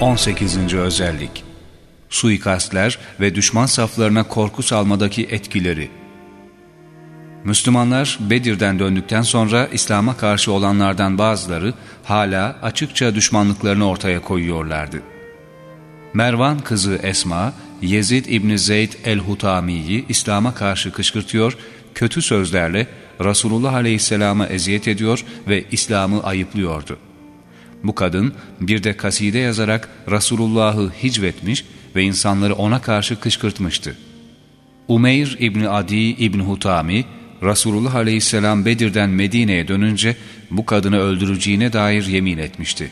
18. Özellik Suikastler ve düşman saflarına korku salmadaki etkileri Müslümanlar Bedir'den döndükten sonra İslam'a karşı olanlardan bazıları hala açıkça düşmanlıklarını ortaya koyuyorlardı. Mervan kızı Esma, Yezid İbni Zeyd el-Hutami'yi İslam'a karşı kışkırtıyor, kötü sözlerle Resulullah Aleyhisselam'a eziyet ediyor ve İslam'ı ayıplıyordu. Bu kadın bir de kaside yazarak Resulullah'ı hicvetmiş ve insanları ona karşı kışkırtmıştı. Umeyr İbni Adi İbni Hutami, Resulullah Aleyhisselam Bedir'den Medine'ye dönünce bu kadını öldüreceğine dair yemin etmişti.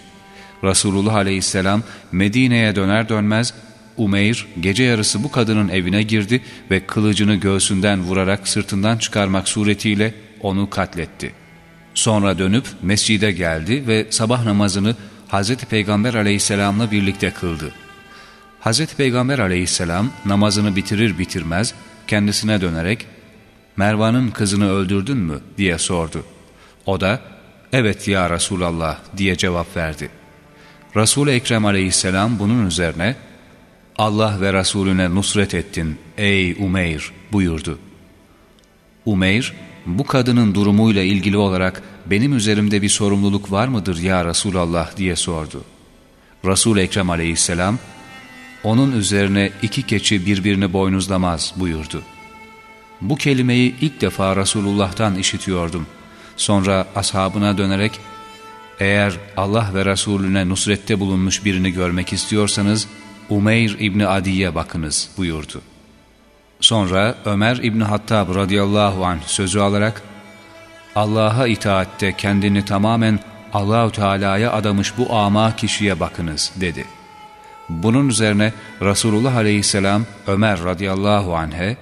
Resulullah Aleyhisselam Medine'ye döner dönmez Umeyr gece yarısı bu kadının evine girdi ve kılıcını göğsünden vurarak sırtından çıkarmak suretiyle onu katletti. Sonra dönüp mescide geldi ve sabah namazını Hz. Peygamber aleyhisselamla birlikte kıldı. Hz. Peygamber aleyhisselam namazını bitirir bitirmez kendisine dönerek Mervan'ın kızını öldürdün mü diye sordu. O da evet ya Resulallah diye cevap verdi. Resul-i Ekrem aleyhisselam bunun üzerine Allah ve Resulüne nusret ettin ey Umeyr buyurdu. Umeyr bu kadının durumuyla ilgili olarak benim üzerimde bir sorumluluk var mıdır ya Resulallah diye sordu. Resul Ekrem aleyhisselam onun üzerine iki keçi birbirini boynuzlamaz buyurdu. Bu kelimeyi ilk defa Resulullah'tan işitiyordum. Sonra ashabına dönerek eğer Allah ve Resulüne nusrette bulunmuş birini görmek istiyorsanız Umeyr İbni Adi'ye bakınız buyurdu. Sonra Ömer İbni Hattab radıyallahu anh sözü alarak Allah'a itaatte kendini tamamen Allahu Teala'ya adamış bu ama kişiye bakınız dedi. Bunun üzerine Resulullah aleyhisselam Ömer radıyallahu anh'e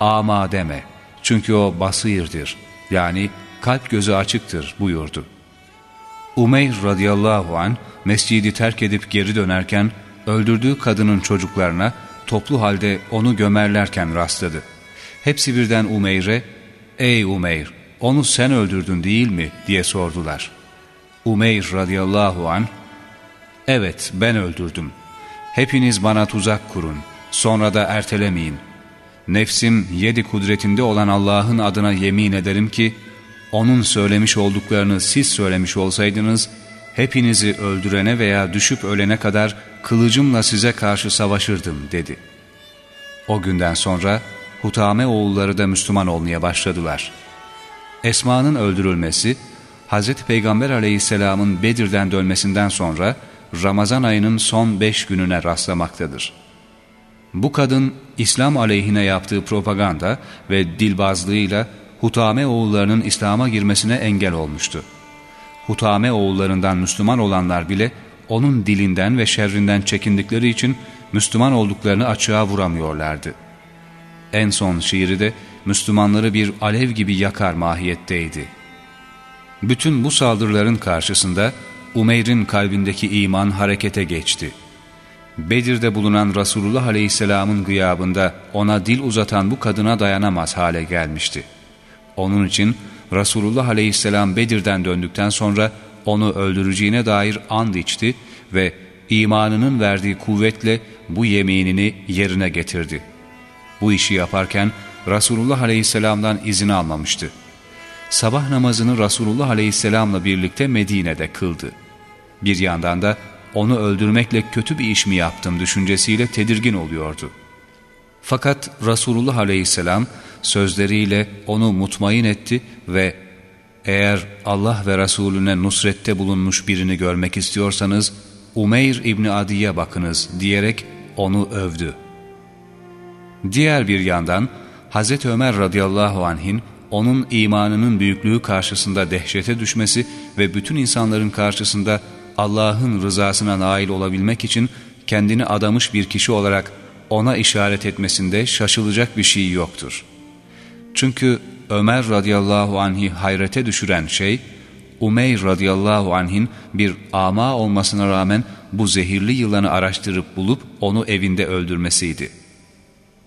ama deme çünkü o basirdir yani kalp gözü açıktır buyurdu. Umeyr radıyallahu an mescidi terk edip geri dönerken öldürdüğü kadının çocuklarına toplu halde onu gömerlerken rastladı. Hepsi birden Umeyr'e ''Ey Umeyr, onu sen öldürdün değil mi?'' diye sordular. Umeyr radıyallahu an ''Evet ben öldürdüm. Hepiniz bana tuzak kurun, sonra da ertelemeyin. Nefsim yedi kudretinde olan Allah'ın adına yemin ederim ki, O'nun söylemiş olduklarını siz söylemiş olsaydınız, hepinizi öldürene veya düşüp ölene kadar kılıcımla size karşı savaşırdım dedi. O günden sonra Hutame oğulları da Müslüman olmaya başladılar. Esma'nın öldürülmesi, Hz. Peygamber aleyhisselamın Bedir'den dönmesinden sonra Ramazan ayının son beş gününe rastlamaktadır. Bu kadın İslam aleyhine yaptığı propaganda ve dilbazlığıyla Hutame oğullarının İslam'a girmesine engel olmuştu. Hutame oğullarından Müslüman olanlar bile onun dilinden ve şerrinden çekindikleri için Müslüman olduklarını açığa vuramıyorlardı. En son şiiri de Müslümanları bir alev gibi yakar mahiyetteydi. Bütün bu saldırıların karşısında Umeyr'in kalbindeki iman harekete geçti. Bedir'de bulunan Resulullah Aleyhisselam'ın gıyabında ona dil uzatan bu kadına dayanamaz hale gelmişti. Onun için Resulullah Aleyhisselam Bedir'den döndükten sonra onu öldüreceğine dair and içti ve imanının verdiği kuvvetle bu yeminini yerine getirdi. Bu işi yaparken Resulullah Aleyhisselam'dan izin almamıştı. Sabah namazını Resulullah Aleyhisselam'la birlikte Medine'de kıldı. Bir yandan da onu öldürmekle kötü bir iş mi yaptım düşüncesiyle tedirgin oluyordu. Fakat Resulullah Aleyhisselam sözleriyle onu mutmain etti ve eğer Allah ve Resulüne nusrette bulunmuş birini görmek istiyorsanız Umeyr İbni Adi'ye bakınız diyerek onu övdü. Diğer bir yandan Hz. Ömer radıyallahu anh'in onun imanının büyüklüğü karşısında dehşete düşmesi ve bütün insanların karşısında Allah'ın rızasına nail olabilmek için kendini adamış bir kişi olarak ona işaret etmesinde şaşılacak bir şey yoktur. Çünkü Ömer radıyallahu anh'i hayrete düşüren şey, Umeyr radıyallahu anh'in bir ama olmasına rağmen bu zehirli yılanı araştırıp bulup onu evinde öldürmesiydi.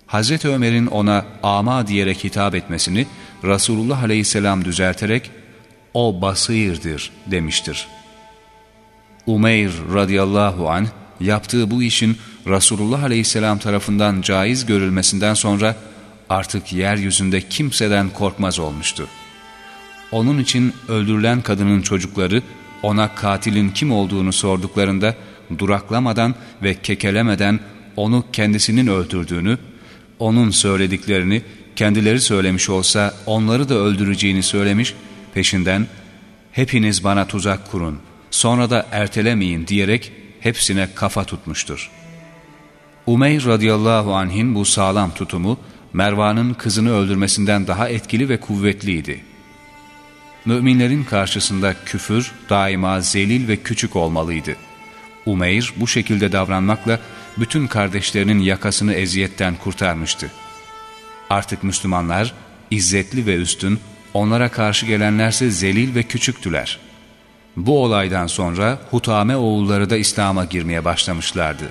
Hz. Ömer'in ona ama diyerek hitap etmesini Resulullah aleyhisselam düzelterek, o basirdir demiştir. Umeyr radıyallahu anh yaptığı bu işin Resulullah aleyhisselam tarafından caiz görülmesinden sonra artık yeryüzünde kimseden korkmaz olmuştu. Onun için öldürülen kadının çocukları ona katilin kim olduğunu sorduklarında duraklamadan ve kekelemeden onu kendisinin öldürdüğünü, onun söylediklerini kendileri söylemiş olsa onları da öldüreceğini söylemiş, peşinden hepiniz bana tuzak kurun, sonra da ertelemeyin diyerek hepsine kafa tutmuştur. Umeyr radıyallahu anh'in bu sağlam tutumu, Mervan'ın kızını öldürmesinden daha etkili ve kuvvetliydi. Müminlerin karşısında küfür daima zelil ve küçük olmalıydı. Umeyr bu şekilde davranmakla bütün kardeşlerinin yakasını eziyetten kurtarmıştı. Artık Müslümanlar izzetli ve üstün, onlara karşı gelenlerse zelil ve küçüktüler. Bu olaydan sonra Hutame oğulları da İslam'a girmeye başlamışlardı.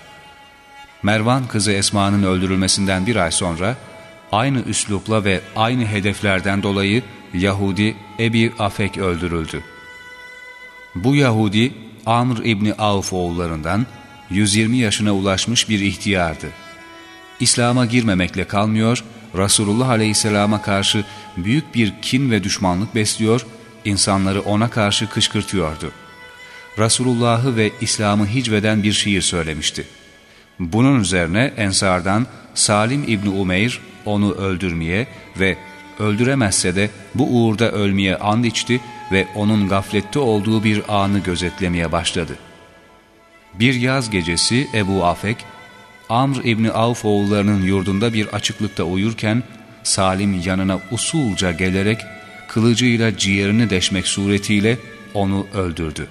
Mervan kızı Esma'nın öldürülmesinden bir ay sonra aynı üslupla ve aynı hedeflerden dolayı Yahudi Ebi Afek öldürüldü. Bu Yahudi Amr İbni Avf oğullarından 120 yaşına ulaşmış bir ihtiyardı. İslam'a girmemekle kalmıyor, Resulullah Aleyhisselam'a karşı büyük bir kin ve düşmanlık besliyor, insanları ona karşı kışkırtıyordu. Resulullah'ı ve İslam'ı hicveden bir şiir söylemişti. Bunun üzerine Ensar'dan Salim İbni Umeyr onu öldürmeye ve öldüremezse de bu uğurda ölmeye and içti ve onun gaflette olduğu bir anı gözetlemeye başladı. Bir yaz gecesi Ebu Afek, Amr İbni Avf oğullarının yurdunda bir açıklıkta uyurken, Salim yanına usulca gelerek kılıcıyla ciğerini deşmek suretiyle onu öldürdü.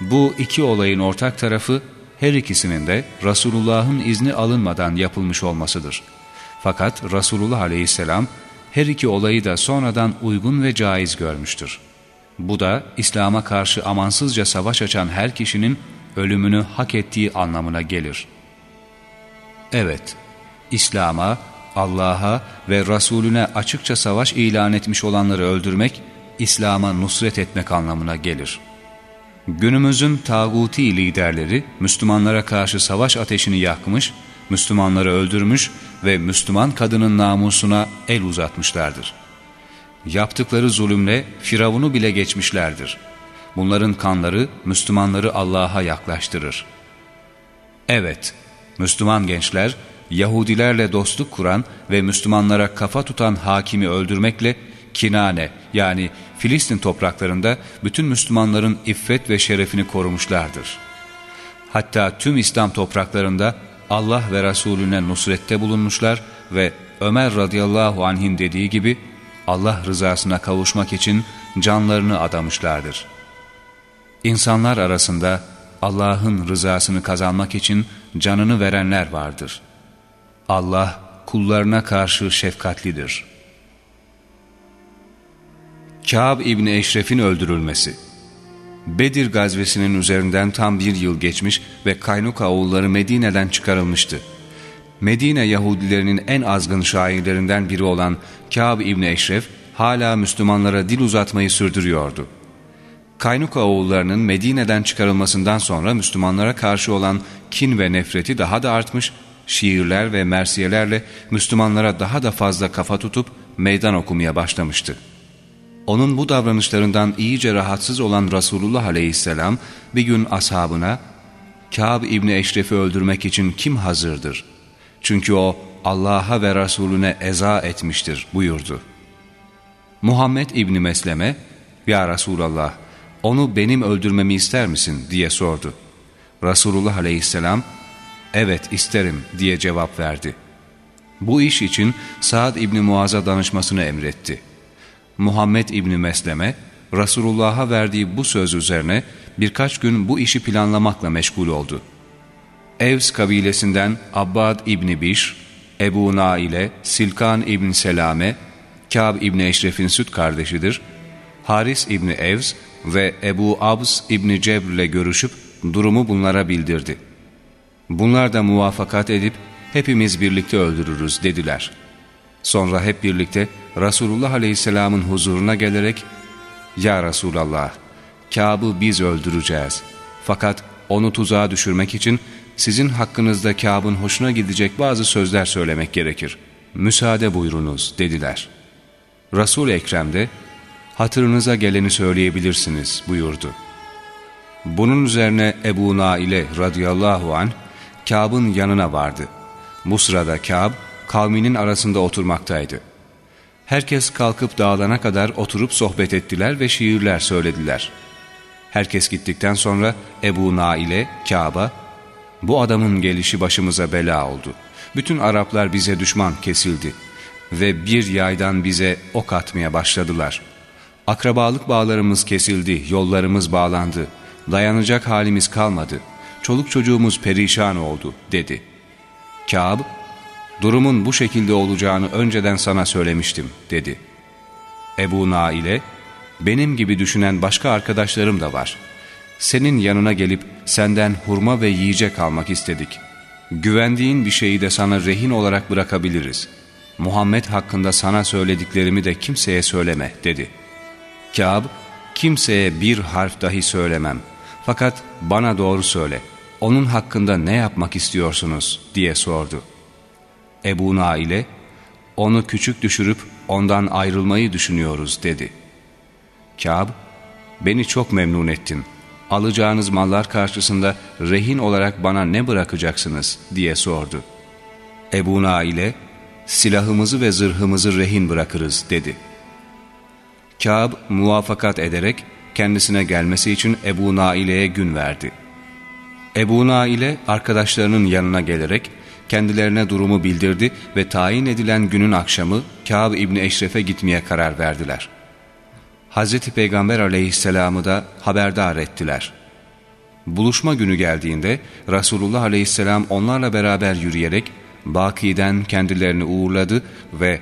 Bu iki olayın ortak tarafı her ikisinin de Resulullah'ın izni alınmadan yapılmış olmasıdır. Fakat Resulullah aleyhisselam her iki olayı da sonradan uygun ve caiz görmüştür. Bu da İslam'a karşı amansızca savaş açan her kişinin ölümünü hak ettiği anlamına gelir. Evet, İslam'a, Allah'a ve Resulüne açıkça savaş ilan etmiş olanları öldürmek, İslam'a nusret etmek anlamına gelir. Günümüzün tağuti liderleri Müslümanlara karşı savaş ateşini yakmış, Müslümanları öldürmüş ve Müslüman kadının namusuna el uzatmışlardır. Yaptıkları zulümle Firavun'u bile geçmişlerdir. Bunların kanları Müslümanları Allah'a yaklaştırır. Evet, Müslüman gençler, Yahudilerle dostluk kuran ve Müslümanlara kafa tutan hakimi öldürmekle Kinane yani Filistin topraklarında bütün Müslümanların iffet ve şerefini korumuşlardır. Hatta tüm İslam topraklarında Allah ve Resulüne nusrette bulunmuşlar ve Ömer radıyallahu anh'in dediği gibi Allah rızasına kavuşmak için canlarını adamışlardır. İnsanlar arasında Allah'ın rızasını kazanmak için canını verenler vardır. Allah kullarına karşı şefkatlidir. Kâb İbni Eşref'in öldürülmesi Bedir gazvesinin üzerinden tam bir yıl geçmiş ve Kaynuka oğulları Medine'den çıkarılmıştı. Medine Yahudilerinin en azgın şairlerinden biri olan Kâb İbni Eşref hala Müslümanlara dil uzatmayı sürdürüyordu. Kaynuka oğullarının Medine'den çıkarılmasından sonra Müslümanlara karşı olan kin ve nefreti daha da artmış, şiirler ve mersiyelerle Müslümanlara daha da fazla kafa tutup meydan okumaya başlamıştı. Onun bu davranışlarından iyice rahatsız olan Resulullah aleyhisselam bir gün ashabına Kâb İbni Eşref'i öldürmek için kim hazırdır? Çünkü o Allah'a ve Resulüne eza etmiştir buyurdu. Muhammed İbni Mesleme, Ya Resulallah onu benim öldürmemi ister misin diye sordu. Resulullah aleyhisselam, evet isterim diye cevap verdi. Bu iş için Saad İbni Muaz'a danışmasını emretti. Muhammed İbni Mesleme, Resulullah'a verdiği bu söz üzerine birkaç gün bu işi planlamakla meşgul oldu. Evs kabilesinden Abbad İbni Biş, Ebu Naile, Silkan İbni Selame, Kâb İbni Eşref'in süt kardeşidir. Haris İbni Evs ve Ebu Abs İbni Cebr ile görüşüp durumu bunlara bildirdi. Bunlar da muvafakat edip hepimiz birlikte öldürürüz dediler. Sonra hep birlikte Resulullah Aleyhisselam'ın huzuruna gelerek Ya Resulallah, Kâb'ı biz öldüreceğiz. Fakat onu tuzağa düşürmek için sizin hakkınızda Kâb'ın hoşuna gidecek bazı sözler söylemek gerekir. Müsaade buyurunuz dediler. Resul Ekrem de hatırınıza geleni söyleyebilirsiniz buyurdu. Bunun üzerine Ebu Naile radıyallahu anh Kâb'ın yanına vardı. Bu sırada Kâb kavminin arasında oturmaktaydı. Herkes kalkıp dağılana kadar oturup sohbet ettiler ve şiirler söylediler. Herkes gittikten sonra Ebu Naile Kâb'a bu adamın gelişi başımıza bela oldu. Bütün Araplar bize düşman kesildi ve bir yaydan bize ok atmaya başladılar. Akrabalık bağlarımız kesildi, yollarımız bağlandı, dayanacak halimiz kalmadı, çoluk çocuğumuz perişan oldu dedi. Kâb, durumun bu şekilde olacağını önceden sana söylemiştim dedi. Ebu Nail'e, benim gibi düşünen başka arkadaşlarım da var. Senin yanına gelip senden hurma ve yiyecek almak istedik. Güvendiğin bir şeyi de sana rehin olarak bırakabiliriz. Muhammed hakkında sana söylediklerimi de kimseye söyleme dedi. Kâb, kimseye bir harf dahi söylemem. Fakat bana doğru söyle, onun hakkında ne yapmak istiyorsunuz diye sordu. Ebu Nail'e, onu küçük düşürüp ondan ayrılmayı düşünüyoruz dedi. Kâb, beni çok memnun ettin. Alacağınız mallar karşısında rehin olarak bana ne bırakacaksınız diye sordu. Ebu Nail'e, silahımızı ve zırhımızı rehin bırakırız dedi. Kâb muvafakat ederek kendisine gelmesi için Ebu Naile'ye gün verdi. Ebu Naile arkadaşlarının yanına gelerek kendilerine durumu bildirdi ve tayin edilen günün akşamı Kâb İbni Eşref'e gitmeye karar verdiler. Hz. Peygamber aleyhisselamı da haberdar ettiler. Buluşma günü geldiğinde Resulullah aleyhisselam onlarla beraber yürüyerek Baki'den kendilerini uğurladı ve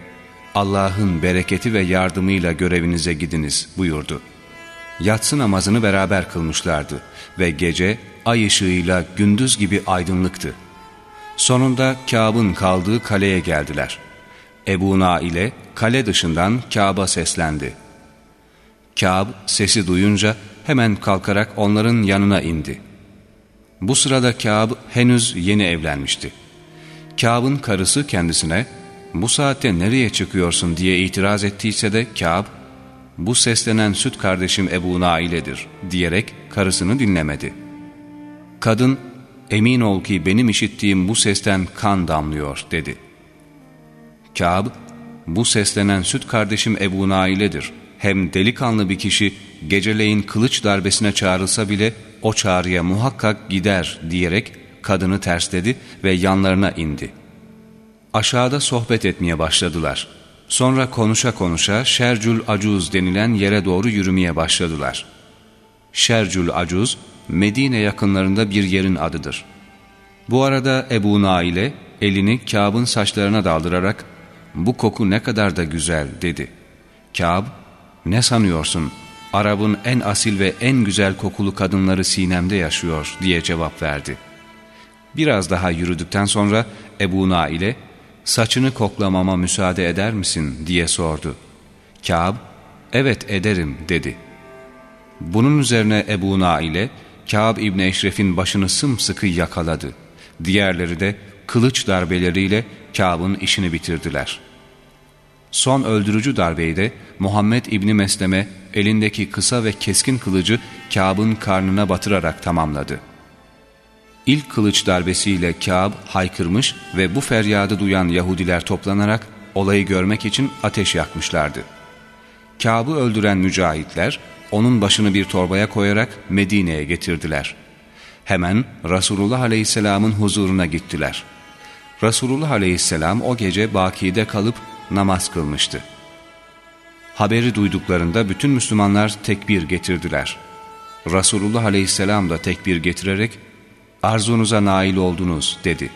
Allah'ın bereketi ve yardımıyla görevinize gidiniz buyurdu. Yatsı namazını beraber kılmışlardı ve gece ay ışığıyla gündüz gibi aydınlıktı. Sonunda Kâb'ın kaldığı kaleye geldiler. Ebu ile kale dışından Kâb'a seslendi. Kâb sesi duyunca hemen kalkarak onların yanına indi. Bu sırada Kâb henüz yeni evlenmişti. Kâb'ın karısı kendisine bu saatte nereye çıkıyorsun diye itiraz ettiyse de Kâb bu seslenen süt kardeşim Ebu Naile'dir diyerek karısını dinlemedi. Kadın emin ol ki benim işittiğim bu sesten kan damlıyor dedi. Kâb bu seslenen süt kardeşim Ebu Naile'dir. Hem delikanlı bir kişi geceleyin kılıç darbesine çağrılsa bile o çağrıya muhakkak gider diyerek kadını tersledi ve yanlarına indi. Aşağıda sohbet etmeye başladılar. Sonra konuşa konuşa Şercül Acuz denilen yere doğru yürümeye başladılar. Şercül Acuz, Medine yakınlarında bir yerin adıdır. Bu arada Ebu Naile elini Kâb'ın saçlarına daldırarak ''Bu koku ne kadar da güzel'' dedi. Kâb ''Ne sanıyorsun? Arap'ın en asil ve en güzel kokulu kadınları sinemde yaşıyor.'' diye cevap verdi. Biraz daha yürüdükten sonra Ebu Naile saçını koklamama müsaade eder misin diye sordu. Kâb, evet ederim dedi. Bunun üzerine Ebu Naile, Kâb İbni Eşref'in başını sımsıkı yakaladı. Diğerleri de kılıç darbeleriyle Kâb'ın işini bitirdiler. Son öldürücü darbeyi de Muhammed İbni Mesleme elindeki kısa ve keskin kılıcı Kâb'ın karnına batırarak tamamladı. İlk kılıç darbesiyle Kâb haykırmış ve bu feryadı duyan Yahudiler toplanarak olayı görmek için ateş yakmışlardı. Kâb'ı öldüren mücahitler onun başını bir torbaya koyarak Medine'ye getirdiler. Hemen Resulullah Aleyhisselam'ın huzuruna gittiler. Resulullah Aleyhisselam o gece Baki'de kalıp namaz kılmıştı. Haberi duyduklarında bütün Müslümanlar tekbir getirdiler. Resulullah Aleyhisselam da tekbir getirerek arzunuza nail oldunuz dedi.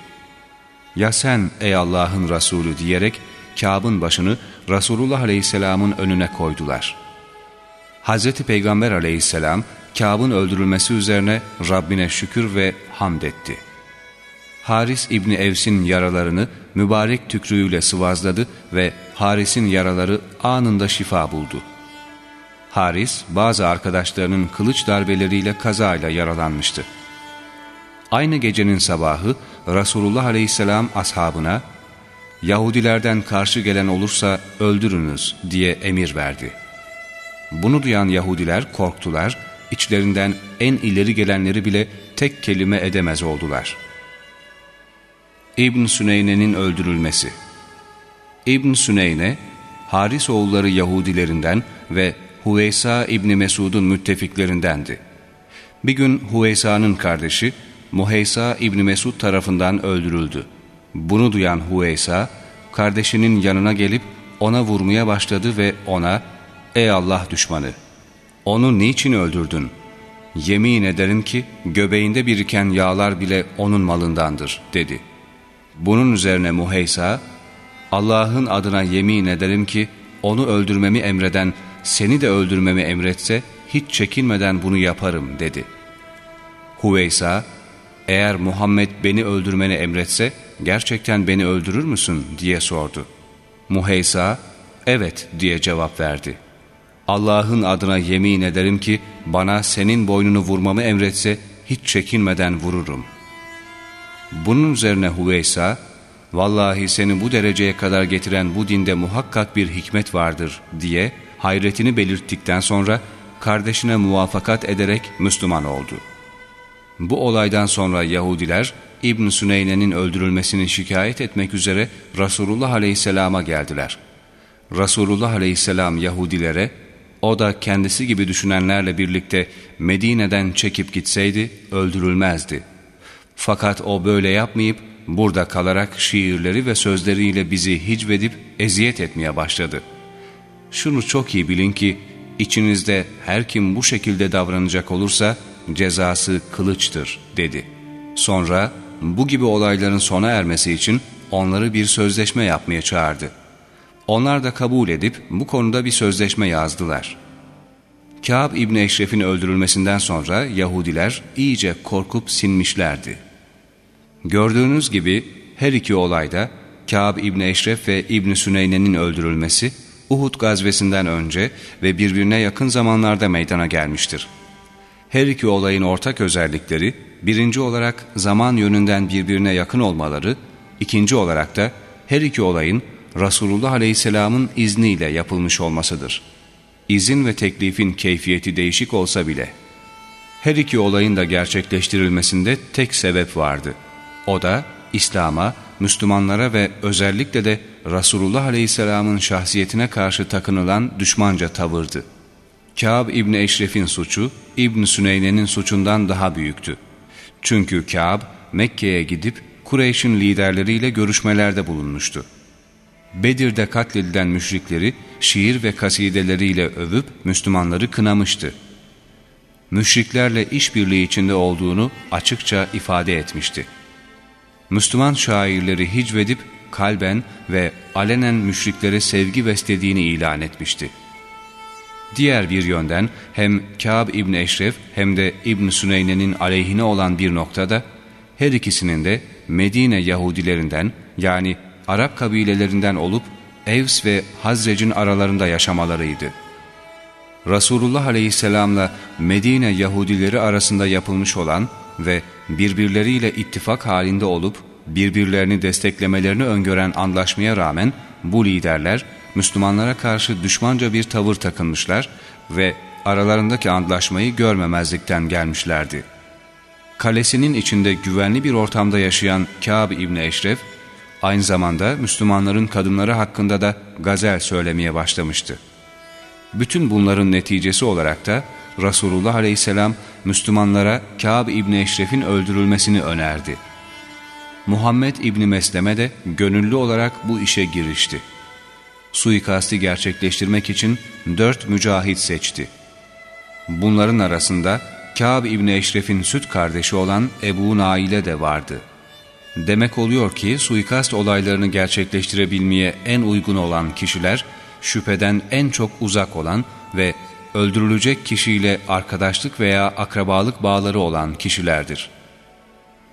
Ya sen ey Allah'ın Resulü diyerek Kâb'ın başını Resulullah Aleyhisselam'ın önüne koydular. Hz. Peygamber Aleyhisselam Kâb'ın öldürülmesi üzerine Rabbine şükür ve hamd etti. Haris İbni Evs'in yaralarını mübarek tükrüğüyle sıvazladı ve Haris'in yaraları anında şifa buldu. Haris bazı arkadaşlarının kılıç darbeleriyle kazayla yaralanmıştı. Aynı gecenin sabahı Resulullah Aleyhisselam ashabına Yahudilerden karşı gelen olursa öldürünüz diye emir verdi. Bunu duyan Yahudiler korktular, içlerinden en ileri gelenleri bile tek kelime edemez oldular. İbn Süneyne'nin öldürülmesi İbn Süneyne, Haris oğulları Yahudilerinden ve Huveysa İbni Mesud'un müttefiklerindendi. Bir gün Huveysa'nın kardeşi Muheysa İbni Mesud tarafından öldürüldü. Bunu duyan Huveysa, kardeşinin yanına gelip ona vurmaya başladı ve ona, ''Ey Allah düşmanı, onu niçin öldürdün? Yemin ederim ki göbeğinde biriken yağlar bile onun malındandır.'' dedi. Bunun üzerine Muheysa, Allah'ın adına yemin ederim ki onu öldürmemi emreden seni de öldürmemi emretse hiç çekinmeden bunu yaparım dedi. Huveysa, eğer Muhammed beni öldürmeni emretse gerçekten beni öldürür müsün diye sordu. Muheysa, evet diye cevap verdi. Allah'ın adına yemin ederim ki bana senin boynunu vurmamı emretse hiç çekinmeden vururum. Bunun üzerine Huveysa, vallahi seni bu dereceye kadar getiren bu dinde muhakkak bir hikmet vardır diye hayretini belirttikten sonra kardeşine muvafakat ederek Müslüman oldu. Bu olaydan sonra Yahudiler İbn Süneyne'nin öldürülmesini şikayet etmek üzere Resulullah Aleyhisselam'a geldiler. Resulullah Aleyhisselam Yahudilere o da kendisi gibi düşünenlerle birlikte Medine'den çekip gitseydi öldürülmezdi. Fakat o böyle yapmayıp burada kalarak şiirleri ve sözleriyle bizi hicvedip eziyet etmeye başladı. Şunu çok iyi bilin ki içinizde her kim bu şekilde davranacak olursa cezası kılıçtır dedi. Sonra bu gibi olayların sona ermesi için onları bir sözleşme yapmaya çağırdı. Onlar da kabul edip bu konuda bir sözleşme yazdılar. Kâb İbni Eşref'in öldürülmesinden sonra Yahudiler iyice korkup sinmişlerdi. Gördüğünüz gibi her iki olayda Kâb İbni Eşref ve İbni Süneyne'nin öldürülmesi Uhud gazvesinden önce ve birbirine yakın zamanlarda meydana gelmiştir. Her iki olayın ortak özellikleri, birinci olarak zaman yönünden birbirine yakın olmaları, ikinci olarak da her iki olayın Resulullah Aleyhisselam'ın izniyle yapılmış olmasıdır. İzin ve teklifin keyfiyeti değişik olsa bile. Her iki olayın da gerçekleştirilmesinde tek sebep vardı. O da İslam'a, Müslümanlara ve özellikle de Resulullah Aleyhisselam'ın şahsiyetine karşı takınılan düşmanca tavırdı. Kâb İbni Eşref'in suçu, İbn Süneyne'nin suçundan daha büyüktü. Çünkü Kâb, Mekke'ye gidip Kureyş'in liderleriyle görüşmelerde bulunmuştu. Bedir'de katledilen müşrikleri şiir ve kasideleriyle övüp Müslümanları kınamıştı. Müşriklerle işbirliği içinde olduğunu açıkça ifade etmişti. Müslüman şairleri hicvedip kalben ve alenen müşriklere sevgi beslediğini ilan etmişti. Diğer bir yönden hem Kâb İbni Eşref hem de İbn Süneyne'nin aleyhine olan bir noktada her ikisinin de Medine Yahudilerinden yani Arap kabilelerinden olup Evs ve Hazrec'in aralarında yaşamalarıydı. Resulullah Aleyhisselam'la Medine Yahudileri arasında yapılmış olan ve birbirleriyle ittifak halinde olup birbirlerini desteklemelerini öngören anlaşmaya rağmen bu liderler Müslümanlara karşı düşmanca bir tavır takınmışlar ve aralarındaki antlaşmayı görmemezlikten gelmişlerdi. Kalesinin içinde güvenli bir ortamda yaşayan Kâb İbni Eşref, aynı zamanda Müslümanların kadınları hakkında da gazel söylemeye başlamıştı. Bütün bunların neticesi olarak da Resulullah Aleyhisselam Müslümanlara Kâb İbni Eşref'in öldürülmesini önerdi. Muhammed İbni Mesleme de gönüllü olarak bu işe girişti. Suikasti gerçekleştirmek için dört mücahit seçti. Bunların arasında Kâb İbni Eşref'in süt kardeşi olan Ebu Nail'e de vardı. Demek oluyor ki suikast olaylarını gerçekleştirebilmeye en uygun olan kişiler, şüpheden en çok uzak olan ve öldürülecek kişiyle arkadaşlık veya akrabalık bağları olan kişilerdir.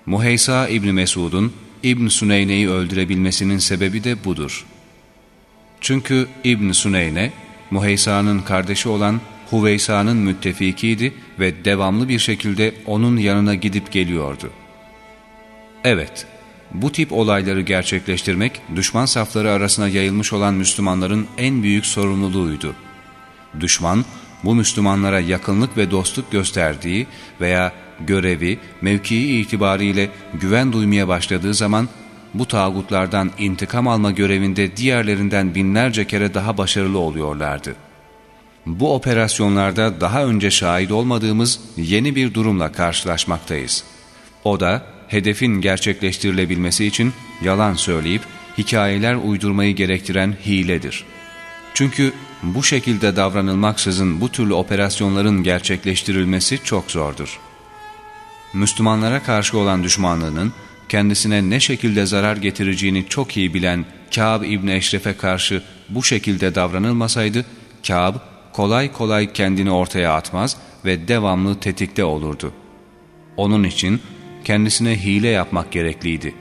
Muheysa İbni Mesud'un İbn Süneyne'yi öldürebilmesinin sebebi de budur. Çünkü İbn Süneyne, Muheysa'nın kardeşi olan Huveysa'nın müttefikiydi ve devamlı bir şekilde onun yanına gidip geliyordu. Evet, bu tip olayları gerçekleştirmek düşman safları arasına yayılmış olan Müslümanların en büyük sorumluluğuydu. Düşman, bu Müslümanlara yakınlık ve dostluk gösterdiği veya görevi, mevkii itibariyle güven duymaya başladığı zaman bu tağutlardan intikam alma görevinde diğerlerinden binlerce kere daha başarılı oluyorlardı. Bu operasyonlarda daha önce şahit olmadığımız yeni bir durumla karşılaşmaktayız. O da hedefin gerçekleştirilebilmesi için yalan söyleyip hikayeler uydurmayı gerektiren hiledir. Çünkü bu şekilde davranılmaksızın bu türlü operasyonların gerçekleştirilmesi çok zordur. Müslümanlara karşı olan düşmanlığının kendisine ne şekilde zarar getireceğini çok iyi bilen Kâb İbni Eşref'e karşı bu şekilde davranılmasaydı, Kâb kolay kolay kendini ortaya atmaz ve devamlı tetikte olurdu. Onun için kendisine hile yapmak gerekliydi.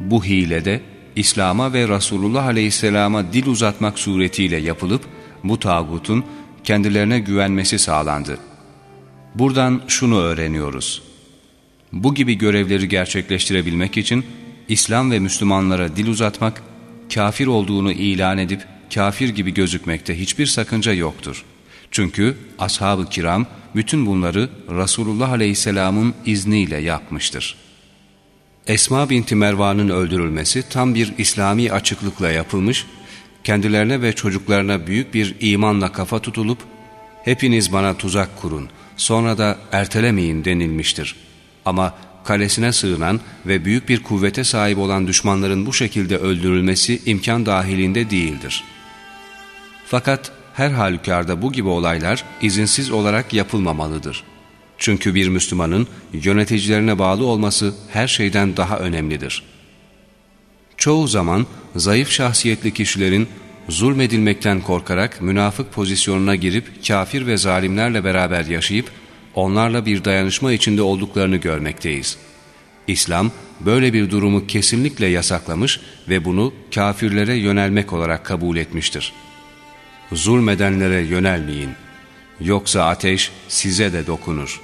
Bu hile de İslam'a ve Resulullah Aleyhisselam'a dil uzatmak suretiyle yapılıp bu tağutun kendilerine güvenmesi sağlandı. Buradan şunu öğreniyoruz. Bu gibi görevleri gerçekleştirebilmek için İslam ve Müslümanlara dil uzatmak, kafir olduğunu ilan edip kafir gibi gözükmekte hiçbir sakınca yoktur. Çünkü ashab-ı kiram bütün bunları Resulullah Aleyhisselam'ın izniyle yapmıştır. Esma binti Mervan'ın öldürülmesi tam bir İslami açıklıkla yapılmış, kendilerine ve çocuklarına büyük bir imanla kafa tutulup, hepiniz bana tuzak kurun, sonra da ertelemeyin denilmiştir. Ama kalesine sığınan ve büyük bir kuvvete sahip olan düşmanların bu şekilde öldürülmesi imkan dahilinde değildir. Fakat her halükarda bu gibi olaylar izinsiz olarak yapılmamalıdır. Çünkü bir Müslümanın yöneticilerine bağlı olması her şeyden daha önemlidir. Çoğu zaman zayıf şahsiyetli kişilerin zulmedilmekten korkarak münafık pozisyonuna girip kafir ve zalimlerle beraber yaşayıp onlarla bir dayanışma içinde olduklarını görmekteyiz. İslam böyle bir durumu kesinlikle yasaklamış ve bunu kafirlere yönelmek olarak kabul etmiştir. Zulmedenlere yönelmeyin. Yoksa ateş size de dokunur.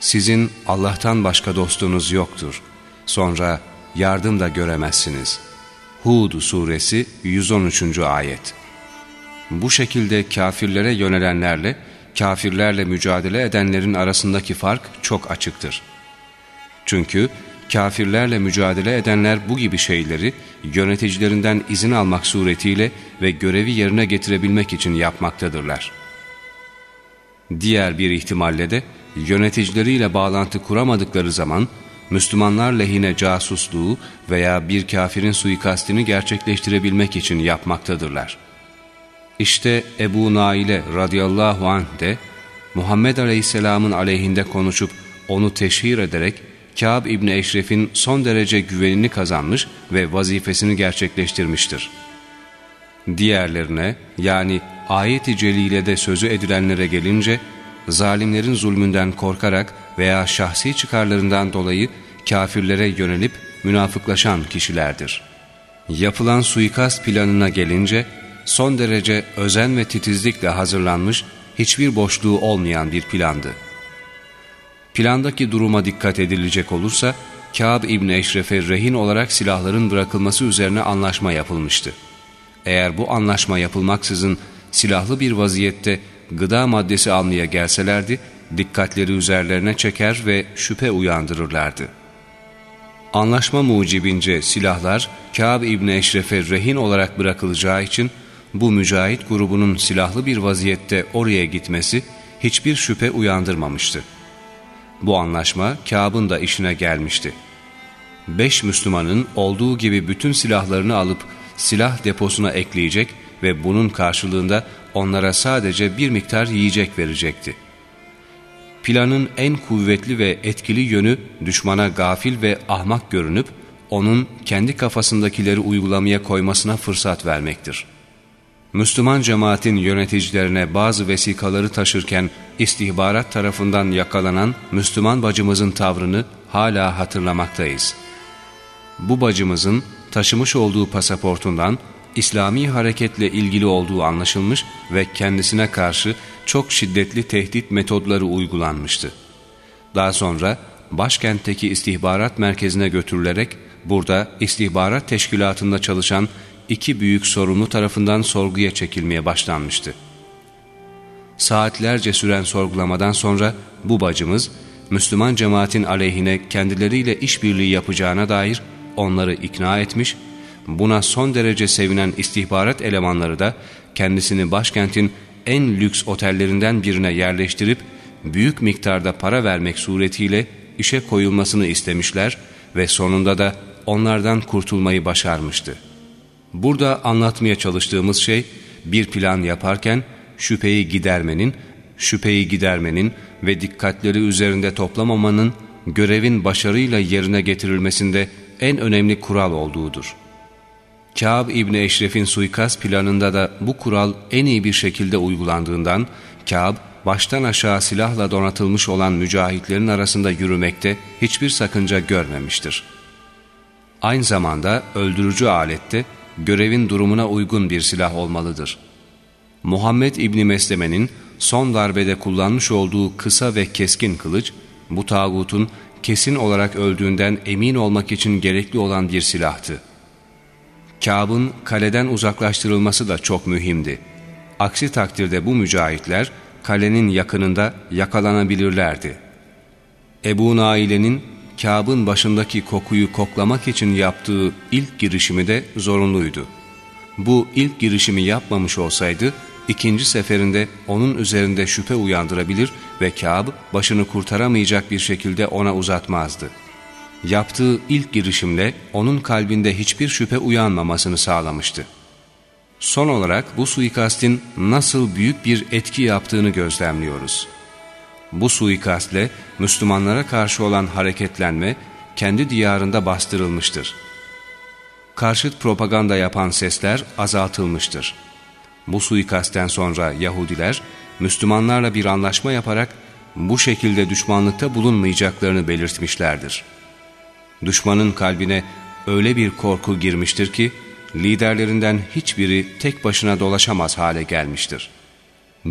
Sizin Allah'tan başka dostunuz yoktur. Sonra yardım da göremezsiniz. Hud suresi 113. ayet Bu şekilde kafirlere yönelenlerle, kafirlerle mücadele edenlerin arasındaki fark çok açıktır. Çünkü kafirlerle mücadele edenler bu gibi şeyleri yöneticilerinden izin almak suretiyle ve görevi yerine getirebilmek için yapmaktadırlar. Diğer bir ihtimalle de yöneticileriyle bağlantı kuramadıkları zaman Müslümanlar lehine casusluğu veya bir kafirin suikastini gerçekleştirebilmek için yapmaktadırlar. İşte Ebu Naile radıyallahu anh de Muhammed Aleyhisselam'ın aleyhinde konuşup onu teşhir ederek Kâb İbni Eşref'in son derece güvenini kazanmış ve vazifesini gerçekleştirmiştir. Diğerlerine yani ayet-i celilede sözü edilenlere gelince zalimlerin zulmünden korkarak veya şahsi çıkarlarından dolayı kafirlere yönelip münafıklaşan kişilerdir. Yapılan suikast planına gelince son derece özen ve titizlikle hazırlanmış hiçbir boşluğu olmayan bir plandı. Plandaki duruma dikkat edilecek olursa Kâb İbni Eşref'e rehin olarak silahların bırakılması üzerine anlaşma yapılmıştı. Eğer bu anlaşma yapılmaksızın silahlı bir vaziyette gıda maddesi almaya gelselerdi, dikkatleri üzerlerine çeker ve şüphe uyandırırlardı. Anlaşma mucibince silahlar Kâb İbni Eşref'e rehin olarak bırakılacağı için bu mücahit grubunun silahlı bir vaziyette oraya gitmesi hiçbir şüphe uyandırmamıştı. Bu anlaşma Kâb'ın da işine gelmişti. Beş Müslümanın olduğu gibi bütün silahlarını alıp silah deposuna ekleyecek ve bunun karşılığında onlara sadece bir miktar yiyecek verecekti. Planın en kuvvetli ve etkili yönü düşmana gafil ve ahmak görünüp onun kendi kafasındakileri uygulamaya koymasına fırsat vermektir. Müslüman cemaatin yöneticilerine bazı vesikaları taşırken istihbarat tarafından yakalanan Müslüman bacımızın tavrını hala hatırlamaktayız. Bu bacımızın taşımış olduğu pasaportundan İslami hareketle ilgili olduğu anlaşılmış ve kendisine karşı çok şiddetli tehdit metodları uygulanmıştı. Daha sonra başkentteki istihbarat merkezine götürülerek burada istihbarat teşkilatında çalışan iki büyük sorumlu tarafından sorguya çekilmeye başlanmıştı. Saatlerce süren sorgulamadan sonra bu bacımız Müslüman cemaatin aleyhine kendileriyle işbirliği yapacağına dair onları ikna etmiş, buna son derece sevinen istihbarat elemanları da kendisini başkentin en lüks otellerinden birine yerleştirip büyük miktarda para vermek suretiyle işe koyulmasını istemişler ve sonunda da onlardan kurtulmayı başarmıştı. Burada anlatmaya çalıştığımız şey bir plan yaparken şüpheyi gidermenin, şüpheyi gidermenin ve dikkatleri üzerinde toplamamanın görevin başarıyla yerine getirilmesinde en önemli kural olduğudur. Kâb İbni Eşref'in suikast planında da bu kural en iyi bir şekilde uygulandığından Kâb baştan aşağı silahla donatılmış olan mücahitlerin arasında yürümekte hiçbir sakınca görmemiştir. Aynı zamanda öldürücü alette görevin durumuna uygun bir silah olmalıdır. Muhammed İbni Mesleme'nin son darbede kullanmış olduğu kısa ve keskin kılıç, bu tağutun kesin olarak öldüğünden emin olmak için gerekli olan bir silahtı. Kâb'ın kaleden uzaklaştırılması da çok mühimdi. Aksi takdirde bu mücahitler kalenin yakınında yakalanabilirlerdi. Ebu Naile'nin Kâb'ın başındaki kokuyu koklamak için yaptığı ilk girişimi de zorunluydu. Bu ilk girişimi yapmamış olsaydı, ikinci seferinde onun üzerinde şüphe uyandırabilir ve Kâb başını kurtaramayacak bir şekilde ona uzatmazdı. Yaptığı ilk girişimle onun kalbinde hiçbir şüphe uyanmamasını sağlamıştı. Son olarak bu suikastin nasıl büyük bir etki yaptığını gözlemliyoruz. Bu suikastle Müslümanlara karşı olan hareketlenme kendi diyarında bastırılmıştır. Karşıt propaganda yapan sesler azaltılmıştır. Bu suikasten sonra Yahudiler Müslümanlarla bir anlaşma yaparak bu şekilde düşmanlıkta bulunmayacaklarını belirtmişlerdir. Düşmanın kalbine öyle bir korku girmiştir ki liderlerinden hiçbiri tek başına dolaşamaz hale gelmiştir.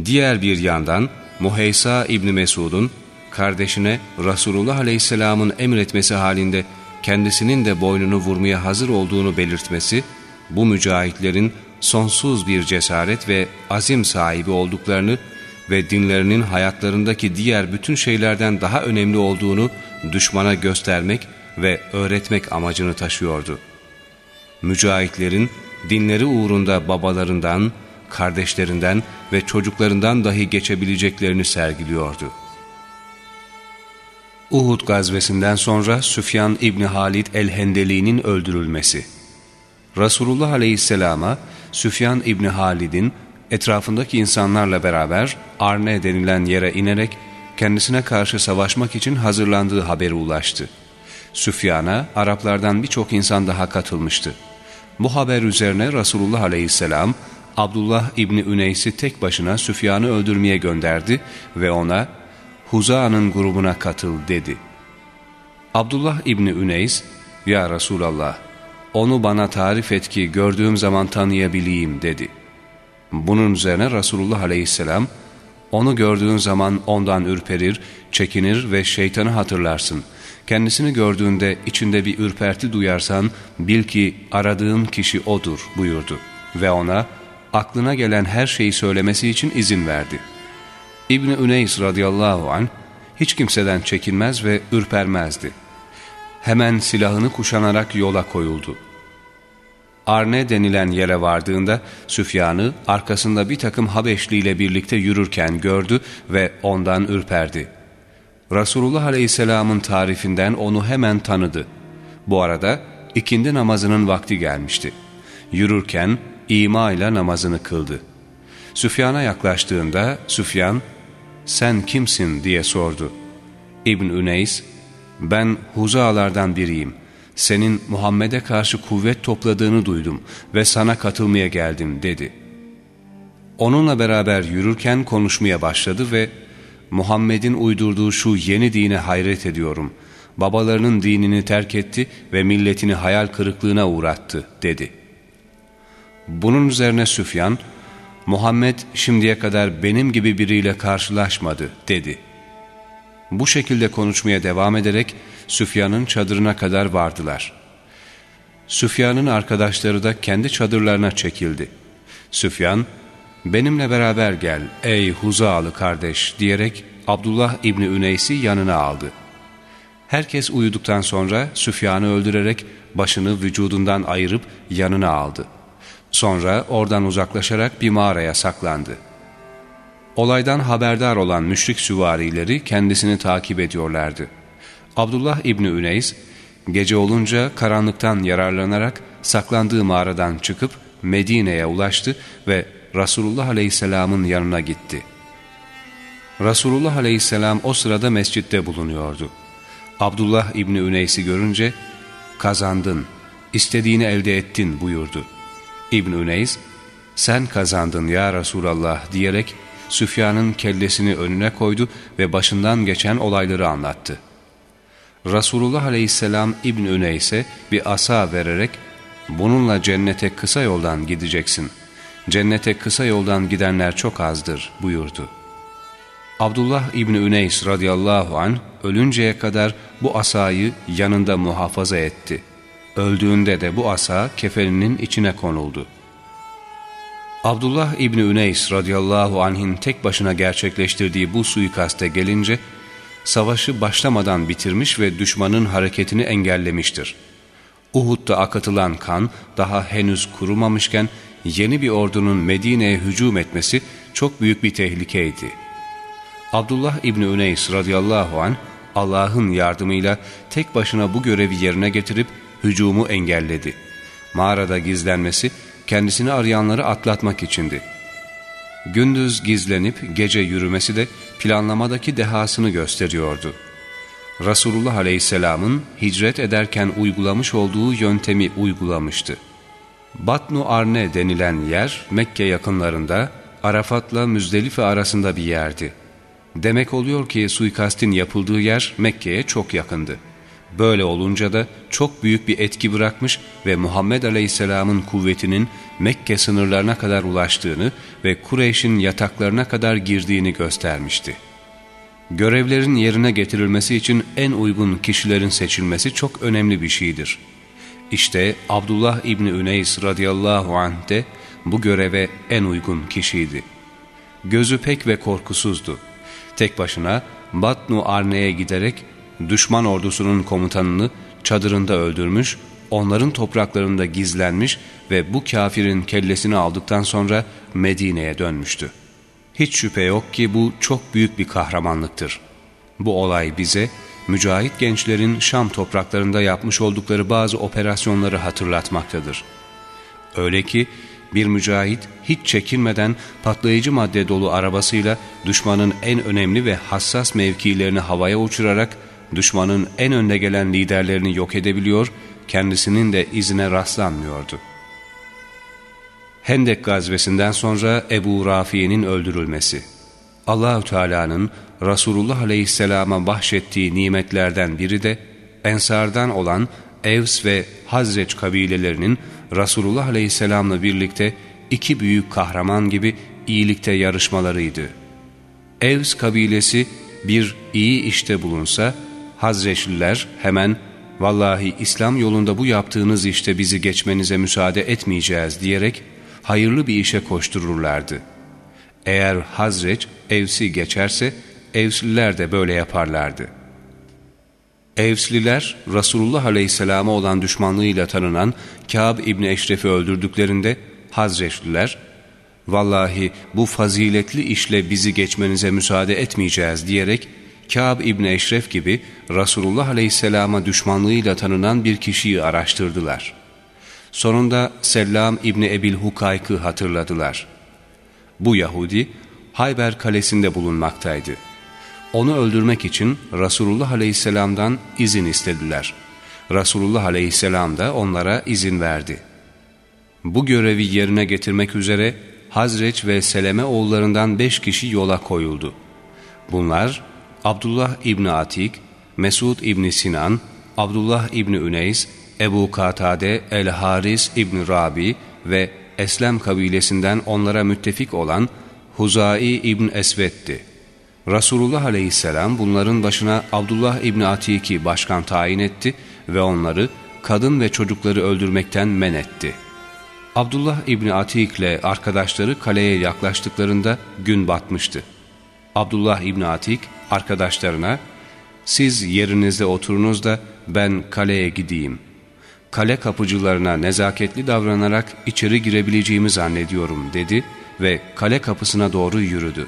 Diğer bir yandan Muheysa İbni Mesud'un kardeşine Resulullah Aleyhisselam'ın emretmesi halinde kendisinin de boynunu vurmaya hazır olduğunu belirtmesi, bu mücahitlerin sonsuz bir cesaret ve azim sahibi olduklarını ve dinlerinin hayatlarındaki diğer bütün şeylerden daha önemli olduğunu düşmana göstermek ve öğretmek amacını taşıyordu. Mücahitlerin dinleri uğrunda babalarından, kardeşlerinden ve çocuklarından dahi geçebileceklerini sergiliyordu. Uhud gazvesinden sonra Süfyan İbni Halid el-Hendeli'nin öldürülmesi Resulullah Aleyhisselam'a Süfyan İbni Halid'in etrafındaki insanlarla beraber Arne denilen yere inerek kendisine karşı savaşmak için hazırlandığı haberi ulaştı. Süfyan'a Araplardan birçok insan daha katılmıştı. Bu haber üzerine Resulullah Aleyhisselam Abdullah İbni Üneys'i tek başına Süfyan'ı öldürmeye gönderdi ve ona Huza'nın grubuna katıl dedi. Abdullah İbni Üneys, Ya Resulallah, onu bana tarif et ki gördüğüm zaman tanıyabileyim dedi. Bunun üzerine Resulullah Aleyhisselam, onu gördüğün zaman ondan ürperir, çekinir ve şeytanı hatırlarsın. Kendisini gördüğünde içinde bir ürperti duyarsan bil ki aradığın kişi odur buyurdu. Ve ona aklına gelen her şeyi söylemesi için izin verdi. İbni Üneys radıyallahu anh hiç kimseden çekinmez ve ürpermezdi. Hemen silahını kuşanarak yola koyuldu. Arne denilen yere vardığında Süfyan'ı arkasında bir takım Habeşli ile birlikte yürürken gördü ve ondan ürperdi. Resulullah Aleyhisselam'ın tarifinden onu hemen tanıdı. Bu arada ikindi namazının vakti gelmişti. Yürürken ima ile namazını kıldı. Süfyan'a yaklaştığında Süfyan, ''Sen kimsin?'' diye sordu. İbn Üneys, ''Ben Huzalardan biriyim. Senin Muhammed'e karşı kuvvet topladığını duydum ve sana katılmaya geldim.'' dedi. Onunla beraber yürürken konuşmaya başladı ve Muhammed'in uydurduğu şu yeni dine hayret ediyorum. Babalarının dinini terk etti ve milletini hayal kırıklığına uğrattı dedi.'' Bunun üzerine Süfyan, Muhammed şimdiye kadar benim gibi biriyle karşılaşmadı dedi. Bu şekilde konuşmaya devam ederek Süfyan'ın çadırına kadar vardılar. Süfyan'ın arkadaşları da kendi çadırlarına çekildi. Süfyan, benimle beraber gel ey Huzalı kardeş diyerek Abdullah İbni Üneys'i yanına aldı. Herkes uyuduktan sonra Süfyan'ı öldürerek başını vücudundan ayırıp yanına aldı. Sonra oradan uzaklaşarak bir mağaraya saklandı. Olaydan haberdar olan müşrik süvarileri kendisini takip ediyorlardı. Abdullah İbni Üneys, gece olunca karanlıktan yararlanarak saklandığı mağaradan çıkıp Medine'ye ulaştı ve Resulullah Aleyhisselam'ın yanına gitti. Resulullah Aleyhisselam o sırada mescitte bulunuyordu. Abdullah İbni Üneys'i görünce, kazandın, istediğini elde ettin buyurdu. İbn Üneys, sen kazandın ya Resulallah diyerek Süfyan'ın kellesini önüne koydu ve başından geçen olayları anlattı. Resulullah Aleyhisselam İbn Üneys'e bir asa vererek bununla cennete kısa yoldan gideceksin. Cennete kısa yoldan gidenler çok azdır buyurdu. Abdullah İbni Üneys radıyallahu an ölünceye kadar bu asayı yanında muhafaza etti. Öldüğünde de bu asa kefeninin içine konuldu. Abdullah İbni Üneys radıyallahu anh'in tek başına gerçekleştirdiği bu suikaste gelince, savaşı başlamadan bitirmiş ve düşmanın hareketini engellemiştir. Uhud'da akatılan kan daha henüz kurumamışken yeni bir ordunun Medine'ye hücum etmesi çok büyük bir tehlikeydi. Abdullah İbni Üneys radıyallahu anh Allah'ın yardımıyla tek başına bu görevi yerine getirip hücumu engelledi. Mağarada gizlenmesi kendisini arayanları atlatmak içindi. Gündüz gizlenip gece yürümesi de planlamadaki dehasını gösteriyordu. Resulullah Aleyhisselam'ın hicret ederken uygulamış olduğu yöntemi uygulamıştı. Batnu Arne denilen yer Mekke yakınlarında Arafat'la Müzdelife arasında bir yerdi. Demek oluyor ki suikastin yapıldığı yer Mekke'ye çok yakındı. Böyle olunca da çok büyük bir etki bırakmış ve Muhammed Aleyhisselam'ın kuvvetinin Mekke sınırlarına kadar ulaştığını ve Kureyş'in yataklarına kadar girdiğini göstermişti. Görevlerin yerine getirilmesi için en uygun kişilerin seçilmesi çok önemli bir şeydir. İşte Abdullah İbni Üneys radıyallahu anh de bu göreve en uygun kişiydi. Gözü pek ve korkusuzdu. Tek başına Batnu Arne'ye giderek düşman ordusunun komutanını çadırında öldürmüş, onların topraklarında gizlenmiş ve bu kafirin kellesini aldıktan sonra Medine'ye dönmüştü. Hiç şüphe yok ki bu çok büyük bir kahramanlıktır. Bu olay bize mücahit gençlerin Şam topraklarında yapmış oldukları bazı operasyonları hatırlatmaktadır. Öyle ki bir mücahit hiç çekinmeden patlayıcı madde dolu arabasıyla düşmanın en önemli ve hassas mevkilerini havaya uçurarak düşmanın en önde gelen liderlerini yok edebiliyor, kendisinin de izine rastlanmıyordu. Hendek gazvesinden sonra Ebu Rafiye'nin öldürülmesi Allahü Teala'nın Resulullah Aleyhisselam'a bahşettiği nimetlerden biri de Ensardan olan Evs ve Hazreç kabilelerinin Resulullah Aleyhisselam'la birlikte iki büyük kahraman gibi iyilikte yarışmalarıydı. Evs kabilesi bir iyi işte bulunsa Hazreçliler hemen vallahi İslam yolunda bu yaptığınız işte bizi geçmenize müsaade etmeyeceğiz diyerek hayırlı bir işe koştururlardı. Eğer Hazreç Evs'i geçerse Evsliler de böyle yaparlardı. Evsliler Resulullah Aleyhisselam'a olan düşmanlığıyla tanınan Kâb İbni Eşref'i öldürdüklerinde Hazreçliler vallahi bu faziletli işle bizi geçmenize müsaade etmeyeceğiz diyerek Kâb İbni Eşref gibi Resulullah Aleyhisselam'a düşmanlığıyla tanınan bir kişiyi araştırdılar. Sonunda Sellam İbni Ebil Hukayk'ı hatırladılar. Bu Yahudi Hayber kalesinde bulunmaktaydı. Onu öldürmek için Resulullah Aleyhisselam'dan izin istediler. Resulullah Aleyhisselam da onlara izin verdi. Bu görevi yerine getirmek üzere Hazreç ve Seleme oğullarından beş kişi yola koyuldu. Bunlar Abdullah İbni Atik, Mesud İbni Sinan, Abdullah İbni Üneys, Ebu Katade El-Haris İbni Rabi ve Eslem kabilesinden onlara müttefik olan Huzai İbn Esved'di. Resulullah aleyhisselam bunların başına Abdullah İbni Atik'i başkan tayin etti ve onları kadın ve çocukları öldürmekten men etti. Abdullah İbni Atik ile arkadaşları kaleye yaklaştıklarında gün batmıştı. Abdullah İbni Atik arkadaşlarına siz yerinizde oturunuz da ben kaleye gideyim. Kale kapıcılarına nezaketli davranarak içeri girebileceğimi zannediyorum dedi ve kale kapısına doğru yürüdü.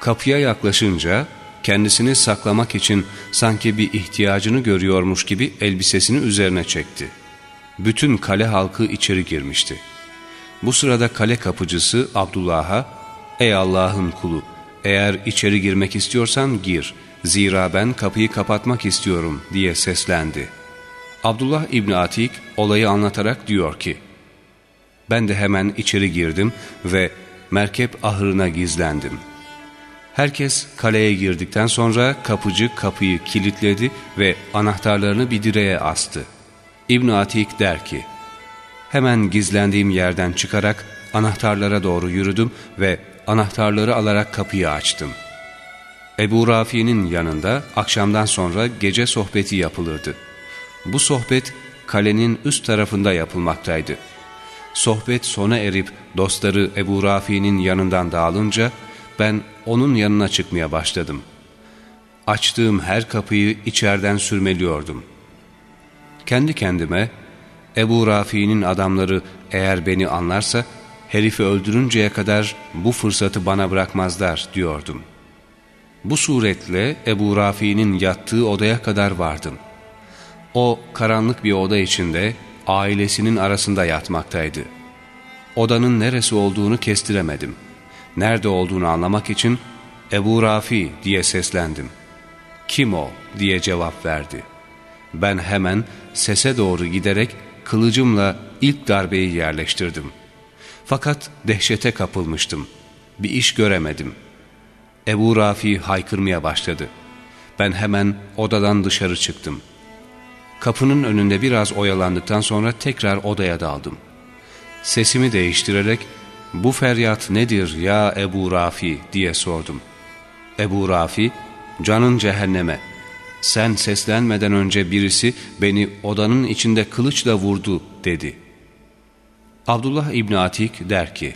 Kapıya yaklaşınca kendisini saklamak için sanki bir ihtiyacını görüyormuş gibi elbisesini üzerine çekti. Bütün kale halkı içeri girmişti. Bu sırada kale kapıcısı Abdullah'a ''Ey Allah'ın kulu, eğer içeri girmek istiyorsan gir, zira ben kapıyı kapatmak istiyorum.'' diye seslendi. Abdullah İbni Atik olayı anlatarak diyor ki, ''Ben de hemen içeri girdim ve merkep ahırına gizlendim.'' Herkes kaleye girdikten sonra kapıcı kapıyı kilitledi ve anahtarlarını bir direğe astı. İbn Atik der ki, Hemen gizlendiğim yerden çıkarak anahtarlara doğru yürüdüm ve anahtarları alarak kapıyı açtım. Ebu Rafi'nin yanında akşamdan sonra gece sohbeti yapılırdı. Bu sohbet kalenin üst tarafında yapılmaktaydı. Sohbet sona erip dostları Ebu Rafi'nin yanından dağılınca ben onun yanına çıkmaya başladım. Açtığım her kapıyı içerden sürmeliyordum. Kendi kendime, Ebu Rafi'nin adamları eğer beni anlarsa, herifi öldürünceye kadar bu fırsatı bana bırakmazlar diyordum. Bu suretle Ebu Rafi'nin yattığı odaya kadar vardım. O karanlık bir oda içinde ailesinin arasında yatmaktaydı. Odanın neresi olduğunu kestiremedim nerede olduğunu anlamak için Ebu Rafi diye seslendim. Kim o diye cevap verdi. Ben hemen sese doğru giderek kılıcımla ilk darbeyi yerleştirdim. Fakat dehşete kapılmıştım. Bir iş göremedim. Ebu Rafi haykırmaya başladı. Ben hemen odadan dışarı çıktım. Kapının önünde biraz oyalandıktan sonra tekrar odaya daldım. Sesimi değiştirerek bu feryat nedir ya Ebu Rafi diye sordum. Ebu Rafi, canın cehenneme. Sen seslenmeden önce birisi beni odanın içinde kılıçla vurdu dedi. Abdullah İbni Atik der ki,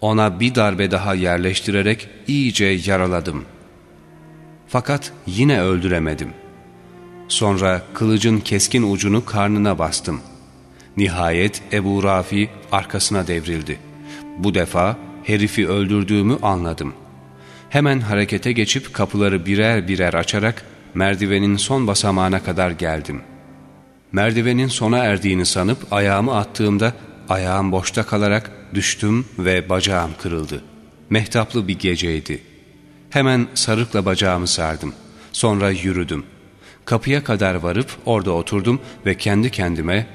ona bir darbe daha yerleştirerek iyice yaraladım. Fakat yine öldüremedim. Sonra kılıcın keskin ucunu karnına bastım. Nihayet Ebu Rafi arkasına devrildi. Bu defa herifi öldürdüğümü anladım. Hemen harekete geçip kapıları birer birer açarak merdivenin son basamağına kadar geldim. Merdivenin sona erdiğini sanıp ayağımı attığımda ayağım boşta kalarak düştüm ve bacağım kırıldı. Mehtaplı bir geceydi. Hemen sarıkla bacağımı sardım. Sonra yürüdüm. Kapıya kadar varıp orada oturdum ve kendi kendime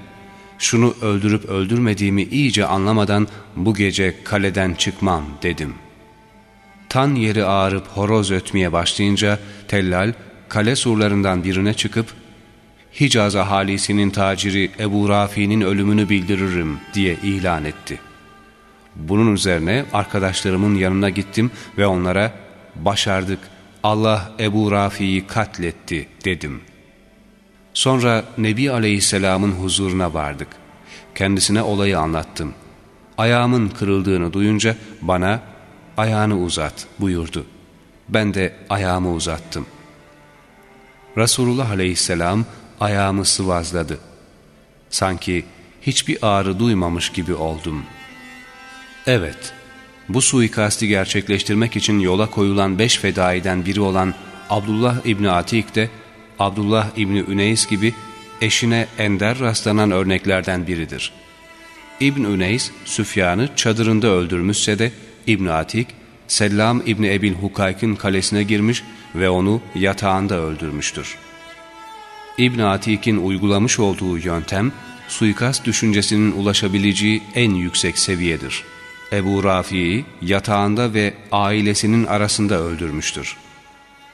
şunu öldürüp öldürmediğimi iyice anlamadan bu gece kaleden çıkmam dedim. Tan yeri ağrıp horoz ötmeye başlayınca tellal kale surlarından birine çıkıp Hicaz ahalisinin taciri Ebu Rafi'nin ölümünü bildiririm diye ilan etti. Bunun üzerine arkadaşlarımın yanına gittim ve onlara başardık Allah Ebu Rafi'yi katletti dedim.'' Sonra Nebi Aleyhisselam'ın huzuruna vardık. Kendisine olayı anlattım. Ayağımın kırıldığını duyunca bana ayağını uzat buyurdu. Ben de ayağımı uzattım. Resulullah Aleyhisselam ayağımı sıvazladı. Sanki hiçbir ağrı duymamış gibi oldum. Evet, bu suikasti gerçekleştirmek için yola koyulan beş fedaiden biri olan Abdullah İbni Atik de Abdullah İbni Üneys gibi eşine ender rastlanan örneklerden biridir. İbn Üneys, Süfyan'ı çadırında öldürmüşse de İbn Atik, Sellam İbni Ebil Hukayk'ın kalesine girmiş ve onu yatağında öldürmüştür. İbn Atik'in uygulamış olduğu yöntem, suikast düşüncesinin ulaşabileceği en yüksek seviyedir. Ebu Rafi'yi yatağında ve ailesinin arasında öldürmüştür.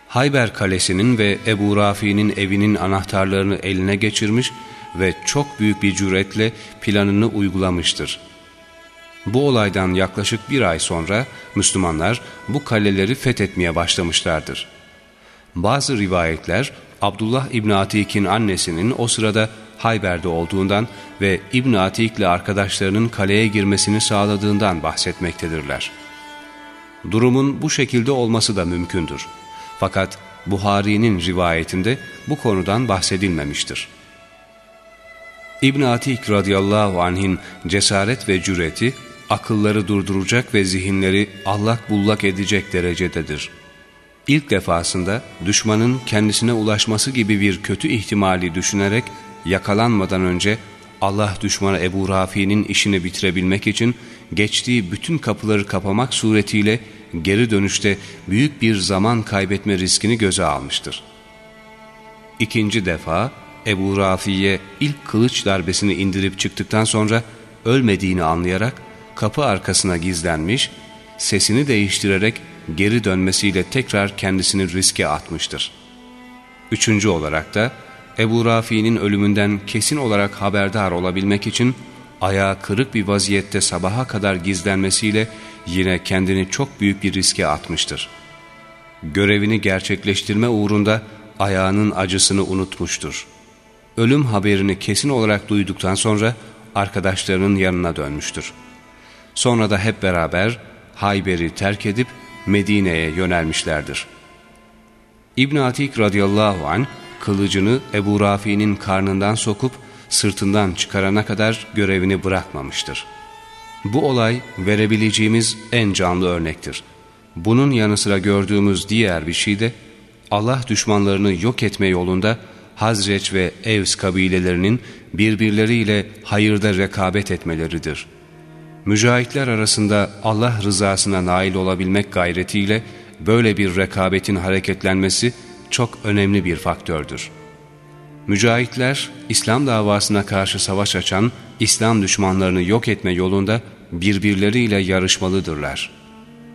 Hayber Kalesi'nin ve Ebu Rafi'nin evinin anahtarlarını eline geçirmiş ve çok büyük bir cüretle planını uygulamıştır. Bu olaydan yaklaşık bir ay sonra Müslümanlar bu kaleleri fethetmeye başlamışlardır. Bazı rivayetler Abdullah İbn Atik'in annesinin o sırada Hayber'de olduğundan ve İbn Atik ile arkadaşlarının kaleye girmesini sağladığından bahsetmektedirler. Durumun bu şekilde olması da mümkündür. Fakat Buhari'nin rivayetinde bu konudan bahsedilmemiştir. İbn Atik radıyallahu anh'in cesaret ve cüreti akılları durduracak ve zihinleri allak bullak edecek derecededir. İlk defasında düşmanın kendisine ulaşması gibi bir kötü ihtimali düşünerek yakalanmadan önce Allah düşmanı Ebu Rafi'nin işini bitirebilmek için geçtiği bütün kapıları kapamak suretiyle geri dönüşte büyük bir zaman kaybetme riskini göze almıştır. İkinci defa Ebu Rafi'ye ilk kılıç darbesini indirip çıktıktan sonra ölmediğini anlayarak kapı arkasına gizlenmiş, sesini değiştirerek geri dönmesiyle tekrar kendisini riske atmıştır. Üçüncü olarak da Ebu Rafi'nin ölümünden kesin olarak haberdar olabilmek için ayağı kırık bir vaziyette sabaha kadar gizlenmesiyle yine kendini çok büyük bir riske atmıştır. Görevini gerçekleştirme uğrunda ayağının acısını unutmuştur. Ölüm haberini kesin olarak duyduktan sonra arkadaşlarının yanına dönmüştür. Sonra da hep beraber Hayber'i terk edip Medine'ye yönelmişlerdir. İbn Atik radıyallahu an kılıcını Ebu Rafi'nin karnından sokup sırtından çıkarana kadar görevini bırakmamıştır. Bu olay verebileceğimiz en canlı örnektir. Bunun yanı sıra gördüğümüz diğer bir şey de Allah düşmanlarını yok etme yolunda Hazreç ve Evs kabilelerinin birbirleriyle hayırda rekabet etmeleridir. Mücahitler arasında Allah rızasına nail olabilmek gayretiyle böyle bir rekabetin hareketlenmesi çok önemli bir faktördür. Mücahitler, İslam davasına karşı savaş açan İslam düşmanlarını yok etme yolunda birbirleriyle yarışmalıdırlar.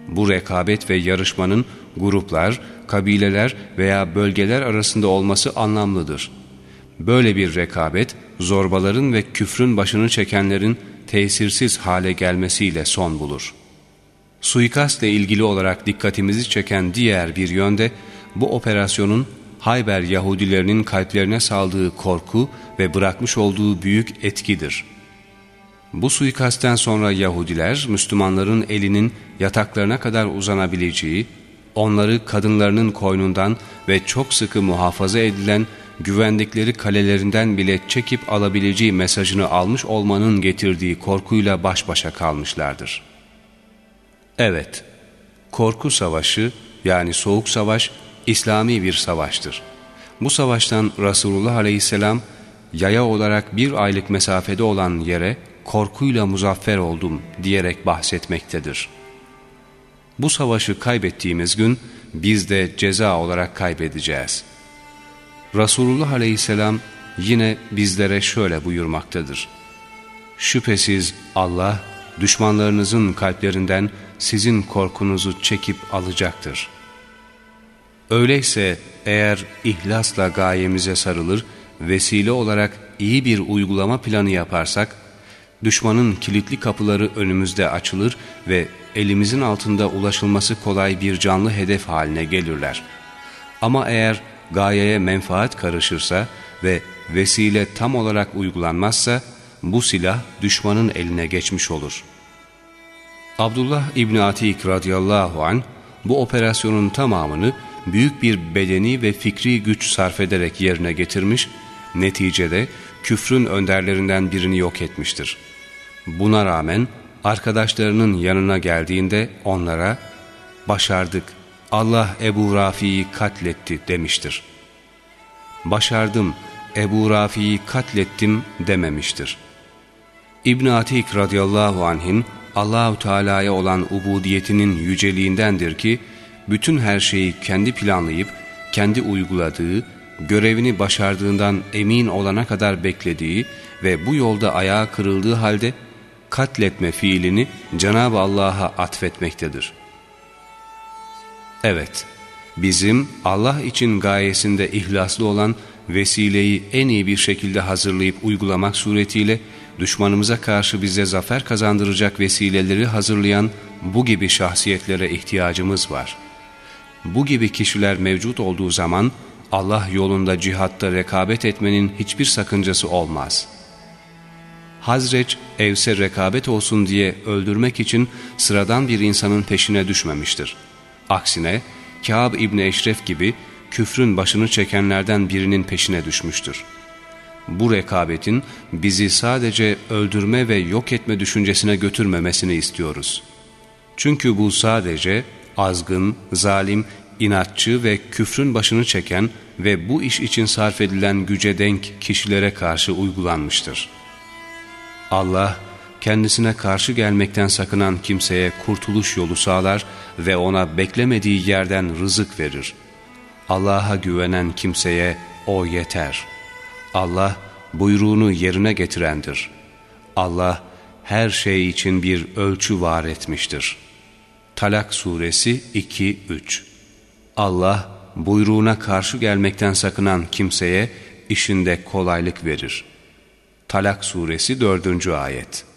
Bu rekabet ve yarışmanın gruplar, kabileler veya bölgeler arasında olması anlamlıdır. Böyle bir rekabet, zorbaların ve küfrün başını çekenlerin tesirsiz hale gelmesiyle son bulur. Suikastle ilgili olarak dikkatimizi çeken diğer bir yönde, bu operasyonun Hayber Yahudilerinin kalplerine saldığı korku ve bırakmış olduğu büyük etkidir. Bu suikastten sonra Yahudiler, Müslümanların elinin yataklarına kadar uzanabileceği, onları kadınlarının koynundan ve çok sıkı muhafaza edilen güvendikleri kalelerinden bile çekip alabileceği mesajını almış olmanın getirdiği korkuyla baş başa kalmışlardır. Evet, korku savaşı yani soğuk savaş İslami bir savaştır. Bu savaştan Resulullah Aleyhisselam yaya olarak bir aylık mesafede olan yere korkuyla muzaffer oldum diyerek bahsetmektedir. Bu savaşı kaybettiğimiz gün biz de ceza olarak kaybedeceğiz. Resulullah Aleyhisselam yine bizlere şöyle buyurmaktadır. Şüphesiz Allah düşmanlarınızın kalplerinden sizin korkunuzu çekip alacaktır.'' Öyleyse eğer ihlasla gayemize sarılır, vesile olarak iyi bir uygulama planı yaparsak, düşmanın kilitli kapıları önümüzde açılır ve elimizin altında ulaşılması kolay bir canlı hedef haline gelirler. Ama eğer gayeye menfaat karışırsa ve vesile tam olarak uygulanmazsa, bu silah düşmanın eline geçmiş olur. Abdullah İbni Atik radıyallahu an bu operasyonun tamamını büyük bir bedeni ve fikri güç sarf ederek yerine getirmiş, neticede küfrün önderlerinden birini yok etmiştir. Buna rağmen arkadaşlarının yanına geldiğinde onlara başardık, Allah Ebu Rafi'yi katletti demiştir. Başardım, Ebu Rafi'yi katlettim dememiştir. İbn Atik radıyallahu anh'in Allahu Teala'ya olan ubudiyetinin yüceliğindendir ki bütün her şeyi kendi planlayıp, kendi uyguladığı, görevini başardığından emin olana kadar beklediği ve bu yolda ayağa kırıldığı halde katletme fiilini Cenab-ı Allah'a atfetmektedir. Evet, bizim Allah için gayesinde ihlaslı olan vesileyi en iyi bir şekilde hazırlayıp uygulamak suretiyle düşmanımıza karşı bize zafer kazandıracak vesileleri hazırlayan bu gibi şahsiyetlere ihtiyacımız var. Bu gibi kişiler mevcut olduğu zaman Allah yolunda cihatta rekabet etmenin hiçbir sakıncası olmaz. Hazreç, Evs'e rekabet olsun diye öldürmek için sıradan bir insanın peşine düşmemiştir. Aksine, Kâb İbni Eşref gibi küfrün başını çekenlerden birinin peşine düşmüştür. Bu rekabetin bizi sadece öldürme ve yok etme düşüncesine götürmemesini istiyoruz. Çünkü bu sadece azgın, zalim, inatçı ve küfrün başını çeken ve bu iş için sarf edilen güce denk kişilere karşı uygulanmıştır. Allah, kendisine karşı gelmekten sakınan kimseye kurtuluş yolu sağlar ve ona beklemediği yerden rızık verir. Allah'a güvenen kimseye O yeter. Allah buyruğunu yerine getirendir. Allah her şey için bir ölçü var etmiştir. Talak Suresi 2-3 Allah buyruğuna karşı gelmekten sakınan kimseye işinde kolaylık verir. Talak Suresi 4. Ayet